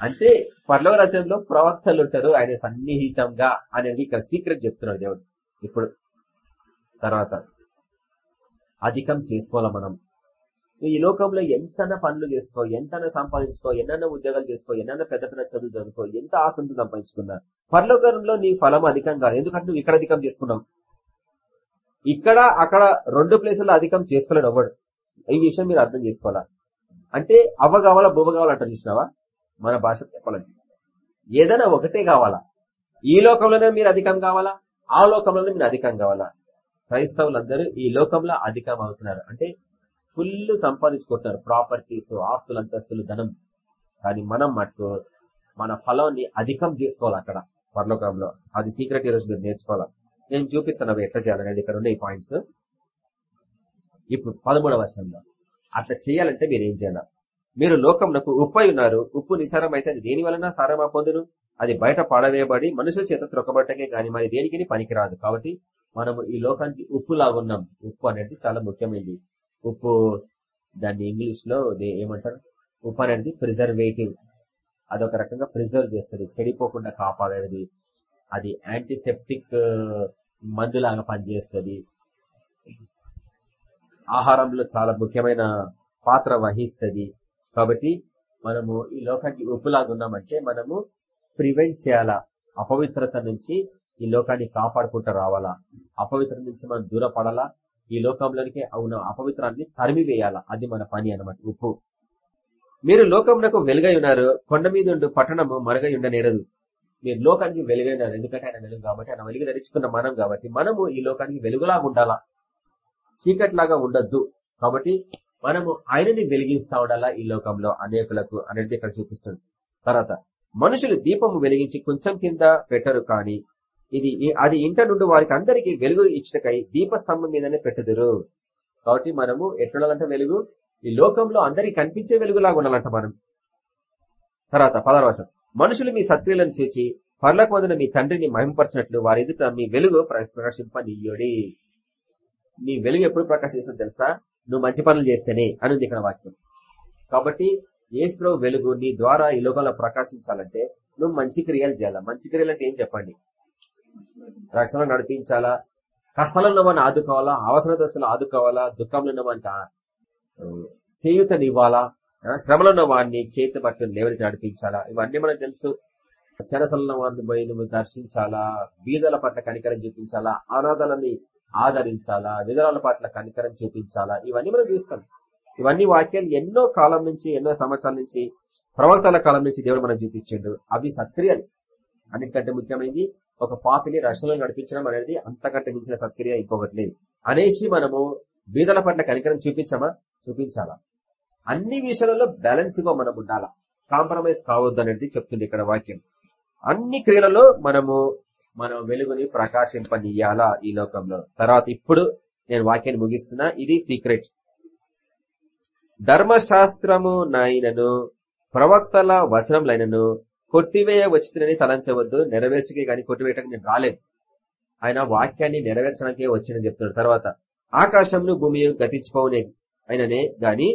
అంటే పర్లవ రచనలో ప్రవక్తలు ఉంటారు ఆయన సన్నిహితంగా అనేది ఇక్కడ సీక్రెట్ చెప్తున్నాడు దేవుడు. ఇప్పుడు తర్వాత అధికం చేసుకోవాలి మనం? ఈ లోకంలో ఎంతన పనులు చేసుకో ఎంతన సంపాదించుకో ఎన్నన్న ఉద్యోగాలు చేసుకో ఎన్నైనా పెద్ద పెద్ద చదువు చదువుకో ఎంత ఆసక్తి సంపాదించుకున్నా. పరలోకంలో నీ ఫలం అధికం కాదు ఎందుకంటే నువ్వు ఇక్కడ అధికం చేసుకున్నావు. ఇక్కడ అక్కడ రెండు ప్లేసుల్లో అధికం చేసుకోలేడు అవ్వడు ఈ విషయం మీరు అర్థం చేసుకోవాలా? అంటే అవ్వ కావాలా బువ్వ కావాలా అంటారు చూసినావా? మన భాష చెప్పాలంటే. ఏదైనా ఒకటే కావాలా? ఈ లోకంలోనే మీరు అధికం కావాలా? ఆ లోకంలోనే మీరు అధికం కావాలా? క్రైస్తవులందరూ ఈ లోకంలో అధికం అవుతున్నారు. అంటే ఫుల్ సంపాదించుకుంటున్నారు ప్రాపర్టీస్ ఆస్తులు అంతస్తులు ధనం. కానీ మనం మటుకు మన ఫలాన్ని అధికం చేసుకోవాలి అక్కడ పరలోకంలో. అది సీక్రెట్ ఈరోజు మీరు నేర్చుకోవాలి. నేను చూపిస్తాను అవి ఎట్లా చేయాలనేది ఇక్కడ ఉన్న ఈ పాయింట్స్ ఇప్పుడు పదమూడవ వర్షంలో అట్లా చేయాలంటే మీరు ఏం చేయాలి? మీరు లోకంలో ఉప్పు అయి ఉన్నారు. ఉప్పు నిసారం అయితే అది దేని వలన సారమా పొందును? అది బయట పడవేయబడి మనుషుల చేత త్రొక్కబట్టకే గాని మరి దేనికి పనికిరాదు. కాబట్టి మనము ఈ లోకానికి ఉప్పు లాగున్నాం ఉప్పు అనేది చాలా ముఖ్యమైనది. ఉప్పు దాన్ని ఇంగ్లీష్లో ఏమంటారు? ఉప్పు అనేది ప్రిజర్వేటివ్ అదొక రకంగా ప్రిజర్వ్ చేస్తుంది. చెడిపోకుండా కాపాడేది. అది యాంటీసెప్టిక్ మందులాగా పనిచేస్తుంది. ఆహారంలో చాలా ముఖ్యమైన పాత్ర వహిస్తుంది. కాబట్టి మనము ఈ లోకానికి ఉప్పులాగా ఉన్నామంటే మనము ప్రివెంట్ చేయాలా? అపవిత్రత నుంచి ఈ లోకాన్ని కాపాడుకుంటూ రావాలా? అపవిత్రత నుంచి మనం దూరపడాలా? ఈ లోకంలోనికి ఉన్న అపవిత్రాన్ని తరిమి వేయాలా అది మన పని అనమాట ఉప్పు. మీరు లోకమునకు వెలుగై ఉన్నారు కొండ మీద ఉండు పట్టణము మరుగై ఉండనేరదు. మీరు లోకానికి వెలుగై ఉన్నారు ఎందుకంటే ఆయన వెలుగు కాబట్టి ఆయన వెలుగు ధరించుకున్న మనం కాబట్టి మనము ఈ లోకానికి వెలుగులాగా ఉండాలా? చీకట్లాగా ఉండొద్దు. కాబట్టి మనము ఆయనని వెలిగిస్తా ఉండాలా ఈ లోకంలో? అనేకులకు అనేది ఇక్కడ చూపిస్తుంది. తర్వాత మనుషులు దీపము వెలిగించి కొంచెం కింద పెట్టరు కానీ ఇది అది ఇంట నుండి వారికి అందరికి వెలుగు ఇచ్చటకై దీపస్తంభం మీదనే పెట్టుదురు. కాబట్టి మనము ఎట్లుండాలంట వెలుగు? ఈ లోకంలో అందరికి కనిపించే వెలుగులాగా ఉండాలంట మనం. తర్వాత పదర్వాసం మనుషులు మీ సత్క్రియలను చూచి పర్లకు పొందిన మీ తండ్రిని మహింపరిచినట్లు వారి ఎదుట మీ వెలుగు ప్రకాశింపనీయుడి. నీ వెలుగు ఎప్పుడు ప్రకాశిస్తుంది తెలుసా? నువ్వు మంచి పనులు చేస్తేనే అని ఇక్కడ వాక్యం. కాబట్టి ఏసులో వెలుగు నీ ద్వారా ఈ లోకంలో ప్రకాశించాలంటే నువ్వు మంచి క్రియలు చేయాలా? మంచి క్రియలు అంటే ఏం చెప్పండి? రక్షణ నడిపించాలా? కష్టాలను మనం ఆదుకోవాలా? అవసర దశలు ఆదుకోవాలా? దుఃఖంలో ఉన్న చేయుతనివ్వాలా చేయూతనివ్వాలా శ్రమలో ఉన్న వాడిని చేతి పట్టుకుని లేవరికి నడిపించాలా? ఇవన్నీ మనకు తెలుసు. చెరసలున్న వారిని పోయి నువ్వు దర్శించాలా? బీదల పట్ల కనికరం చూపించాలా? అనాథాలని ఆదరించాలా? విధరాల పట్ల కనికరం చూపించాలా? ఇవన్నీ మనం చూస్తాం. ఇవన్నీ వాక్యాలు ఎన్నో కాలం నుంచి ఎన్నో సంవత్సరాల నుంచి ప్రవక్తల కాలం నుంచి దేవుడు మనం చూపించిండు. అవి సత్క్రియలు. అన్నిటికంటే ముఖ్యమైనది ఒక పాపిని రక్షణలో నడిపించడం అనేది అంతకంటే మించిన సత్క్రియ ఇంకొకటి లేదు. అనేసి మనము బీదల పట్ల కనికరం చూపించామా? చూపించాలా. అన్ని విషయాలలో బ్యాలెన్స్గా మనం ఉండాలా. కాంప్రమైజ్ కావద్దు అనేది చెప్తుంది ఇక్కడ వాక్యం. అన్ని క్రియలలో మనము మనం వెలుగుని ప్రకాశింపనీయాలా ఈ లోకంలో. తర్వాత ఇప్పుడు నేను వాక్యాన్ని ముగిస్తున్నా. ఇది సీక్రెట్. ధర్మశాస్త్రము నాయనను ప్రవక్తల వచనంలైనను కొట్టివేయ వచ్చిందని తలంచవద్దు నెరవేర్చకే గాని కొట్టివేయటం నేను రాలేదు ఆయన వాక్యాన్ని నెరవేర్చడానికే వచ్చిందని చెప్తున్నాడు. తర్వాత ఆకాశంను భూమి గతించిపోనే అయిననే గాని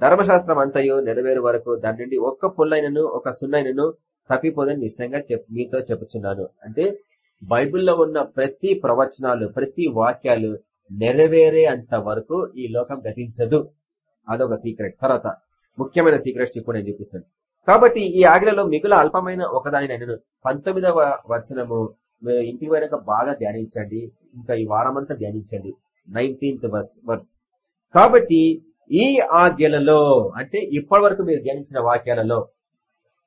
ధర్మశాస్త్రం అంతయు నెరవేరు వరకు దాని నుండి ఒక్క పుల్లైనను ఒక సున్నైనను తప్పిపోదని నిశ్చయంగా మీతో చెప్పుచున్నాను. అంటే బైబిల్లో ఉన్న ప్రతి ప్రవచనాలు ప్రతి వాక్యాలు నెరవేరే అంత వరకు ఈ లోకం గతించదు. అదొక సీక్రెట్. తర్వాత ముఖ్యమైన సీక్రెట్స్ ఇప్పుడు నేను చూపిస్తాను. కాబట్టి ఈ ఆజ్ఞలో మిగుల అల్పమైన ఒకదానినైనను పంతొమ్మిదవ వచనము ఇంటి వరకు బాగా ధ్యానించండి. ఇంకా ఈ వారమంతా ధ్యానించండి. Nineteenth verse verse. కాబట్టి ఈ ఆజ్ఞలలో అంటే ఇప్పటి వరకు మీరు ధ్యానించిన వాక్యాలలో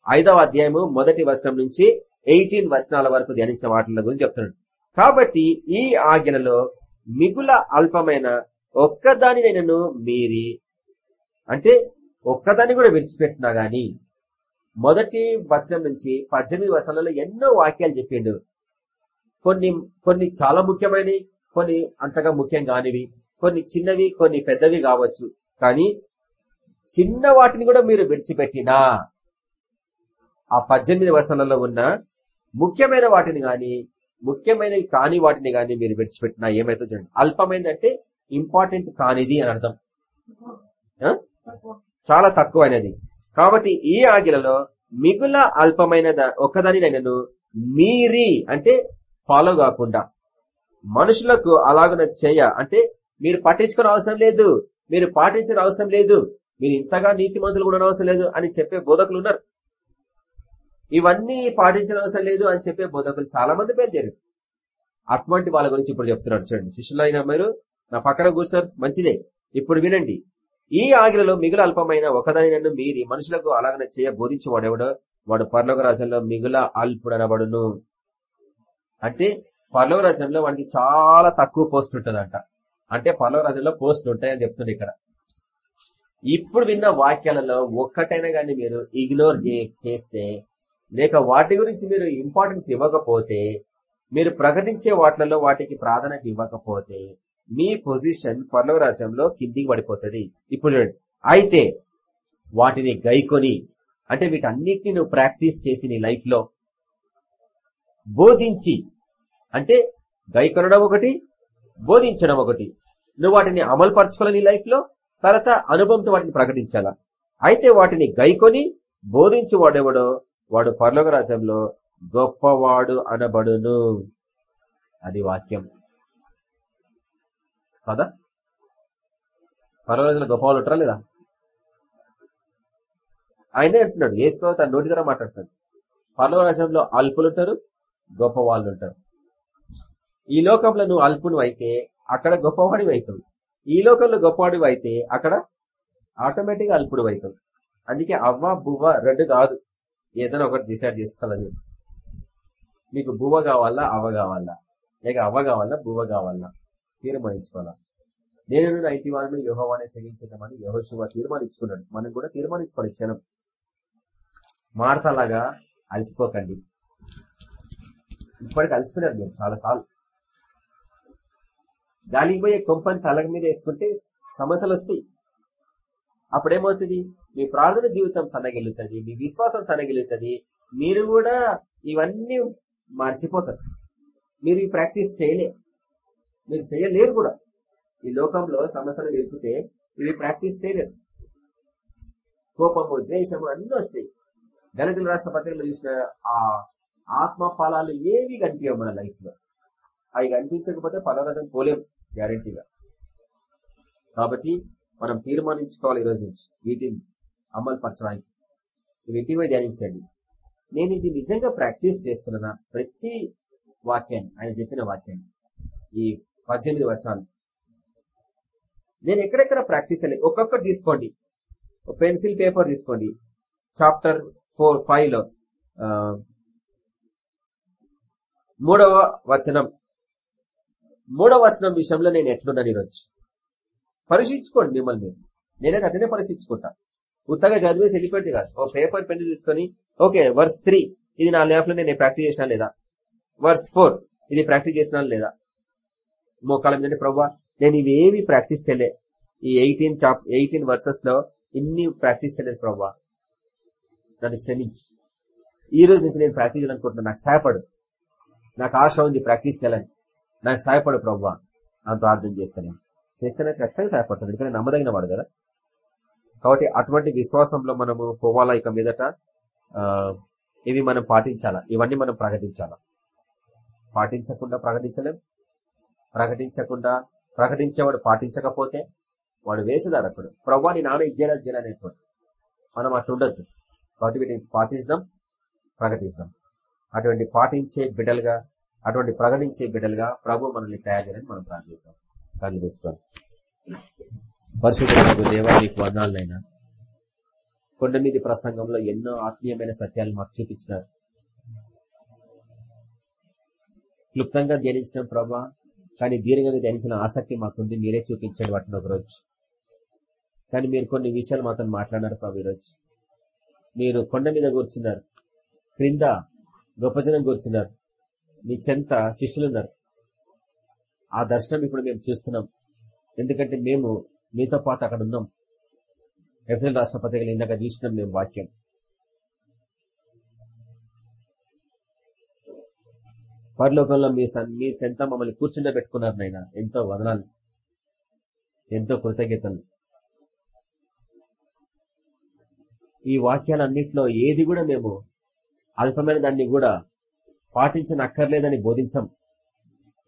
ఐదవ అధ్యాయము మొదటి వచనం నుంచి ఎయిటీన్ వచనాల వరకు ధ్యానించిన వాటిల గురించి చెప్తున్నాడు. కాబట్టి ఈ ఆజ్ఞలలో మిగుల అల్పమైన ఒక్కదానినైనను మీరి అంటే ఒక్కదాన్ని కూడా విడిచిపెట్టినా గాని మొదటి వచనం నుంచి పద్దెనిమిది వచనాలలో ఎన్నో వాక్యాలు చెప్పిండు. కొన్ని కొన్ని చాలా ముఖ్యమైనవి కొన్ని అంతగా ముఖ్యం కానివి కొన్ని చిన్నవి కొన్ని పెద్దవి కావచ్చు. కానీ చిన్న వాటిని కూడా మీరు విడిచిపెట్టినా ఆ పద్దెనిమిది వర్షాలలో ఉన్న ముఖ్యమైన వాటిని గాని ముఖ్యమైనవి కాని వాటిని గాని మీరు విడిచిపెట్టినా ఏమైతే చూడండి. అల్పమైనది అంటే ఇంపార్టెంట్ కానిది అని అర్థం. చాలా చాలా తక్కువైనది. కాబట్టి ఈ ఆజ్ఞలలో మిగుల అల్పమైన ఒకదాని నైనను మీరి అంటే ఫాలో కాకుండా మనుషులకు అలాగున చేయ అంటే మీరు పట్టించుకునే అవసరం లేదు మీరు పాటించిన అవసరం లేదు మీరు ఇంతగా నీతి మందులు కూడా అవసరం లేదు అని చెప్పే బోధకులు ఉన్నారు. ఇవన్నీ పాటించిన అవసరం లేదు అని చెప్పే బోధకులు చాలా మంది బయలుదేరు అటువంటి వాళ్ళ గురించి ఇప్పుడు చెప్తున్నాడు చూడండి. శిష్యులైన మీరు నా పక్కన కూర్చున్నారు మంచిదే. ఇప్పుడు వినండి. ఈ ఆగిలలో మిగులు అల్పమైన ఒకదాని నన్ను మీరి మనుషులకు అలాగనే చేయ బోధించేవాడెవడో? వాడు పర్లోక రాజ్యంలో మిగుల అల్పుడనబడును. అంటే పర్లోక రాజ్యంలో వాడికి చాలా తక్కువ పోస్ట్ ఉంటుందంట. అంటే పర్లోక రాజ్యంలో పోస్టులు ఉంటాయని చెప్తుంది ఇక్కడ. ఇప్పుడు విన్న వాక్యాలలో ఒక్కటైనా గానీ మీరు ఇగ్నోర్ చేస్తే లేక వాటి గురించి మీరు ఇంపార్టెన్స్ ఇవ్వకపోతే మీరు ప్రకటించే వాటిలలో వాటికి ప్రాధాన్యత ఇవ్వకపోతే మీ పొజిషన్ పర్లవ రాజ్యంలో కిందికి పడిపోతుంది. ఇప్పుడు అయితే వాటిని గైకొని అంటే వీటన్నిటిని నువ్వు ప్రాక్టీస్ చేసి నీ లైఫ్లో బోధించి అంటే గైకొనడం ఒకటి బోధించడం ఒకటి. నువ్వు వాటిని అమలు పరచుకోవాలి నీ లైఫ్లో తర్వాత అనుభవంతో వాటిని ప్రకటించాలా? అయితే వాటిని గైకొని బోధించి వాడెవడో వాడు పర్లోక రాజ్యంలో గొప్పవాడు అనబడును. అది వాక్యం. కదా? పర్వాలేదు గొప్ప గొప్పవాళ్ళు ఉంటారా లేదా? ఆయనే అంటున్నాడు ఏసుకో తన నోటి ద్వారా మాట్లాడుతున్నాడు. పర్లోక అల్పులు ఉంటారు గొప్ప వాళ్ళు ఉంటారు. ఈ లోకంలో నువ్వు అల్పును అయితే అక్కడ గొప్పవాడివి అవుతావు. ఈ లోకంలో గొప్పవాడివి అయితే అక్కడ ఆటోమేటిక్గా అల్పుడు అవుతావు. అందుకే అవ్వ బువ్వ రెండు కాదు. ఏదైనా ఒకటి డిసైడ్ చేసుకోవాలి మీకు బువ్వ కావాలా అవ్వ కావాలా? లేక అవ్వ కావాలా బువ్వ కావాలా? తీర్మానించుకోవాలా? నేను నైతి వారిని యోహవానే సేవించదామని యోహోశివ తీర్మానించుకున్నాడు. మనం కూడా తీర్మానించుకోవాలి క్షణం. మాడతలాగా అలసిపోకండి. ఇప్పటికి అలసిపోయినారు మీరు చాలా సార్లు గాలికి పోయే కొంపని తల మీద వేసుకుంటే సమస్యలు వస్తాయి. అప్పుడేమవుతుంది? మీ ప్రార్థన జీవితం సన్నగిలుతుంది మీ విశ్వాసం సన్నగిలుతుంది మీరు కూడా ఇవన్నీ మర్చిపోతారు. మీరు ఈ ప్రాక్టీస్ చేయలే మీరు చేయలేరు కూడా. ఈ లోకంలో సమస్యలు ఎదుగుతే ఇవి ప్రాక్టీస్ చేయలేరు కోపము ద్వేషము అన్నీ వస్తాయి. దళితుల రాష్ట్ర పత్రికలో చూసిన ఆ ఆత్మ ఫలాలు ఏవి కనిపించవు మన లైఫ్లో? అవి కనిపించకపోతే పలవరసం పోలేం గ్యారంటీగా కాబట్టి మనం తీర్మానించుకోవాలి ఈరోజు నుంచి వీటిని అమలు పరచడానికి వీటిపై ధ్యానించండి. నేను ఇది నిజంగా ప్రాక్టీస్ చేస్తున్నా ప్రతి వాక్యాన్ని ఆయన చెప్పిన వాక్యాన్ని. ఈ పద్దెనిమిది వచనాలు. నేను ఎక్కడెక్కడ ప్రాక్టీస్ అని ఒక్కొక్కటి తీసుకోండి. పెన్సిల్ పేపర్ తీసుకోండి. చాప్టర్ ఫోర్ ఫైవ్లో మూడవ వచనం. మూడవ వచనం విషయంలో నేను ఎట్లున్నాను ఈరోజు? పరీక్షించుకోండి మిమ్మల్ని మీరు. నేనైతే అట్లనే పరీక్షించుకుంటా. ఉత్తగా చదివేసి వెళ్ళిపోయింది కాదు. ఓ పేపర్ పెన్ తీసుకొని ఓకే వర్స్ త్రీ. ఇది నా ల్యాబ్లో నేను ప్రాక్టీస్ చేసినా లేదా? Verse four. ఇది ప్రాక్టీస్ చేసినా లేదా? మోకాలం మీద ప్రభావ నేను ఇవేమి ప్రాక్టీస్ చేయలే. ఈ ఎయిటీన్ చాప్ ఎయిటీన్ వర్సెస్లో ఇన్ని ప్రాక్టీస్ చేయలేదు ప్రభా. నన్ను క్షమించి. ఈ రోజు నుంచి నేను ప్రాక్టీస్ చేయాలనుకుంటున్నాను నాకు సహాయపడు. నాకు ఆశ ఉంది ప్రాక్టీస్ చేయాలని. నాకు సహాయపడు ప్రభా. అని ప్రార్థన చేస్తాను చేస్తేనే ఖచ్చితంగా సహాయపడుతుంది ఎందుకంటే నమ్మదగిన వాడు కదా. కాబట్టి అటువంటి విశ్వాసంలో మనము పోవాలా ఇక మీదట? ఇవి మనం పాటించాలా? ఇవన్నీ మనం ప్రకటించాలా? పాటించకుండా ప్రకటించలేం. ప్రకటించకుండా ప్రకటించేవాడు పాటించకపోతే వాడు వేసేదారు అప్పుడు ప్రవ్వా నేను నాన్న ఇచ్చేలా చేయాలనేటువంటి మనం అట్లా కాబట్టి వీటిని పాటిస్తాం ప్రకటిస్తాం. అటువంటి పాటించే బిడ్డలుగా అటువంటి ప్రకటించే బిడ్డలుగా ప్రభు మనల్ని తయారు చేయాలని మనం ప్రార్థిస్తాం. కళ్ళు తీసుకోవాలి పరిశుద్ధ దేవా కొండమీది కొండ మీది ప్రసంగంలో ఎన్నో ఆత్మీయమైన సత్యాలు మాకు చూపించినారు. క్లుప్తంగా ధ్యానించిన ప్రభా. కానీ దీర్ఘంగా ధ్యానించిన ఆసక్తి మాకుంది. మీరే చూపించండి వాటిని ఒకరోజు. కానీ మీరు కొన్ని విషయాలు మాతో మాట్లాడినారు ప్రభు ఈరోజు. మీరు కొండ మీద కూర్చున్నారు. క్రింద గొప్ప జనం కూర్చున్నారు. మీ చెంత శిష్యులున్నారు ఆ దర్శనం ఇప్పుడు మేము చూస్తున్నాం. ఎందుకంటే మేము మీతో పాటు అక్కడ ఉన్నాం. ఎఫ్ఎల్ రాష్ట్ర ఇందాక చూసినాం మేము వాక్యం. పరలోకంలో మీ మీ చెంత మమ్మల్ని కూర్చుండ పెట్టుకున్నారు నైనా ఎంతో వదనాలు. ఎంతో కృతజ్ఞతలు. ఈ వాక్యాలన్నింటిలో ఏది కూడా మేము అల్పమైన దాన్ని కూడా పాటించనక్కర్లేదని బోధించం.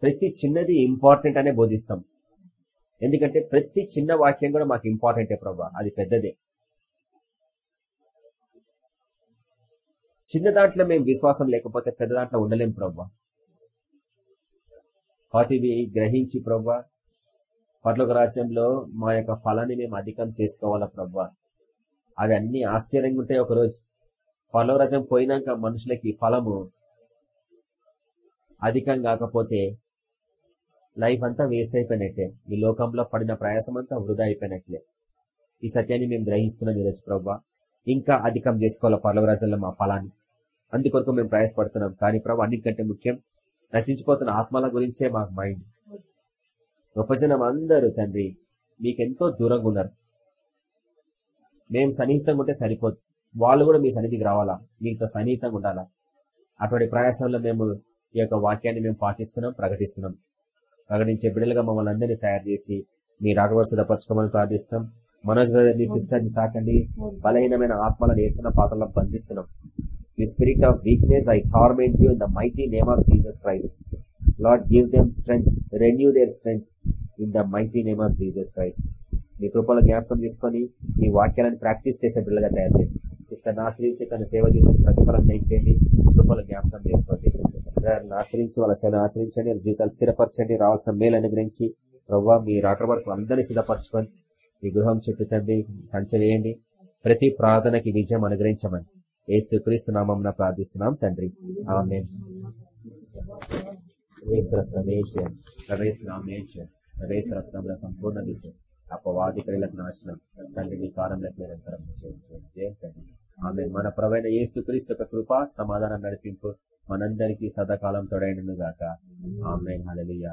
ప్రతి చిన్నది ఇంపార్టెంట్ అనే బోధిస్తాం. ఎందుకంటే ప్రతి చిన్న వాక్యం కూడా మాకు ఇంపార్టెంటే ప్రభా. అది పెద్దదే. చిన్న దాంట్లో మేము విశ్వాసం లేకపోతే పెద్ద దాంట్లో ఉండలేం ప్రభా. వాటివి గ్రహించి ప్రభా పట్లొక రాజ్యంలో మా యొక్క ఫలాన్ని మేము అధికం చేసుకోవాలా ప్రభా అవి అన్ని ఆశ్చర్యంగా ఉంటాయి ఒకరోజు. పర్లోక రాజ్యం పోయినాక మనుషులకి ఫలము అధికం కాకపోతే లైఫ్ అంతా వేస్ట్ అయిపోయినట్టే. ఈ లోకంలో పడిన ప్రయాసం అంతా వృధా అయిపోయినట్లే. ఈ సత్యాన్ని మేము గ్రహిస్తున్నాం ఈరోజు ప్రభా ఇంకా అధికం చేసుకోవాలి పర్లవరాజంలో మా ఫలాన్ని? అందుకొరకు మేము ప్రయాసపడుతున్నాం. కానీ ప్రభు అన్నిటికంటే ముఖ్యం నశించిపోతున్న ఆత్మల గురించే మాకు మైండ్. గొప్ప జనం అందరూ తండ్రి మీకెంతో దూరంగా ఉన్నారు. మేము సన్నిహితంగా ఉంటే సరిపోదు. వాళ్ళు కూడా మీ సన్నిధికి రావాలా? మీతో సన్నిహితంగా ఉండాలా? అటువంటి ప్రయాసంలో మేము ఈ యొక్క వాక్యాన్ని మేము పాటిస్తున్నాం ప్రకటిస్తున్నాం. ప్రకటించే బిడ్డలుగా మమ్మల్ని అందరినీ తయారు చేసి మీ రాగవరు సిద్ధపరచుకోమని ప్రార్థిస్తున్నాం. మనోజ్ బ్రదర్ మీ సిస్టర్ని తాకండి. బలహీనమైన ఆత్మలను వేసిన పాత్రలో బంధిస్తున్నాం. ఈ spirit of weakness I torment you in the mighty name of Jesus Christ Lord give them strength renew their strength in the mighty name of Jesus Christ మీ కృపలో జ్ఞాపకం తీసుకొని ఈ వాక్యాలను ప్రాక్టీస్ చేసే బిడ్డలుగా తయారు చేయండి. సిస్టర్ ఆశ్రయించి తన సేవ జీవితానికి ప్రతిఫలం దయచేయండి. కృపలో జ్ఞాపకం చేసుకోండి. ఆశ్రయించి వాళ్ళ సేవను ఆశ్రయించండి. వాళ్ళ జీవితాలు స్థిరపరచండి. రావాల్సిన మేలు అనుగ్రహించి ప్రభావ మీ రాక వరకు అందరినీ సిద్ధపరచుకొని మీ గృహం చుట్టూ తండ్రి కంచెలేయండి ప్రతి ప్రార్థనకి విజయం అనుగ్రహించమని. ఏసు క్రీస్తు నామం ప్రార్థిస్తున్నాం తండ్రి ఆమె ప్రవేశ సంపూర్ణ విజయం అపవాది క్రియలకు నాశనం. తండ్రి మీ కాలంలోకి నిరంతరం జయండి ఆమె మన ప్రవైన ఏసు క్రీస్తు యొక్క కృప సమాధానం నడిపింపు మనందరికీ సదాకాలం తొడైనను గాక. ఆమె హలలియ